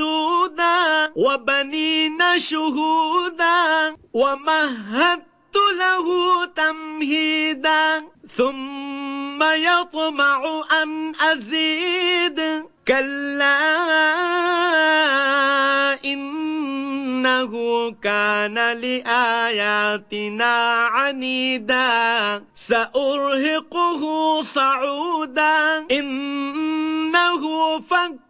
ممدودا وبنين شهودا ومهدت له تمهيدا. ثم يطمع أن أزيد كلا إنه كان لآياتنا عنيدا. سأرهقه صعودا إنه فكر فكر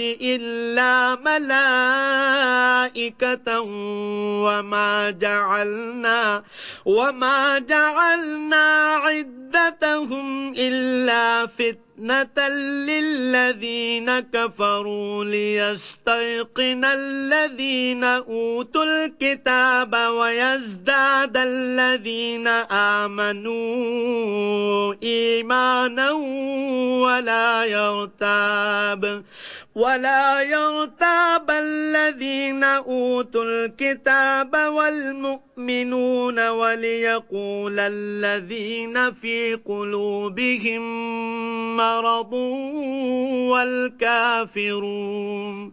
إلا ملائكة وما جعلنا وما جعلنا عدتهم إلا فتنة فتنة للذين كفروا ليستيقن الذين أوتوا الكتاب ويزداد الذين آمنوا إيمانا ولا يرتاب ولا يرتاب الذين أوتوا الكتاب والمؤمنون وليقول الذين في قلوبهم مرض والكافرون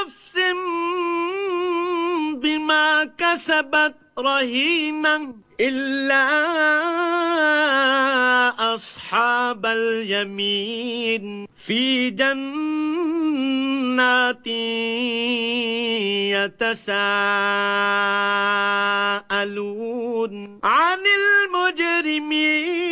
نفس بما كسبت رهينا إلا أصحاب اليمين في جنات يتساءلون عن المجرمين.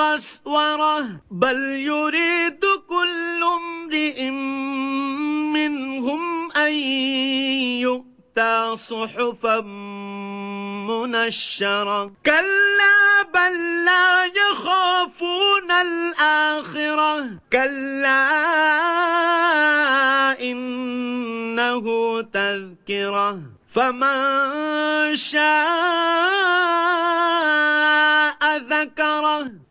قسورة بل يريد كل امرئ منهم أن يؤتى صحفا منشرة. كلا بل لا يخافون الآخرة. كلا إنه تذكرة. فمن شاء ذكره.